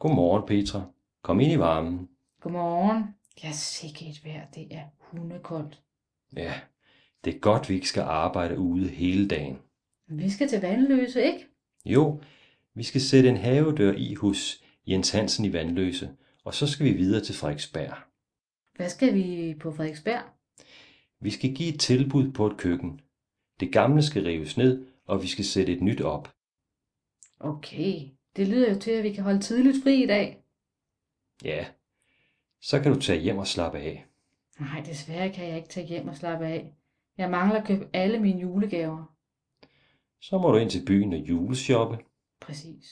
Godmorgen, Petra. Kom ind i varmen. Godmorgen. Ja, sikke et vejr. Det er hundekoldt. Ja, det er godt, vi ikke skal arbejde ude hele dagen. Vi skal til Vandløse, ikke? Jo, vi skal sætte en havedør i hos Jens Hansen i Vandløse, og så skal vi videre til Frederiksberg. Hvad skal vi på Frederiksberg? Vi skal give et tilbud på et køkken. Det gamle skal rives ned, og vi skal sætte et nyt op. Okay, det lyder jo til, at vi kan holde tidligt fri i dag. Ja, så kan du tage hjem og slappe af. Nej, desværre kan jeg ikke tage hjem og slappe af. Jeg mangler at købe alle mine julegaver. Så må du ind til byen og juleshoppe. Præcis.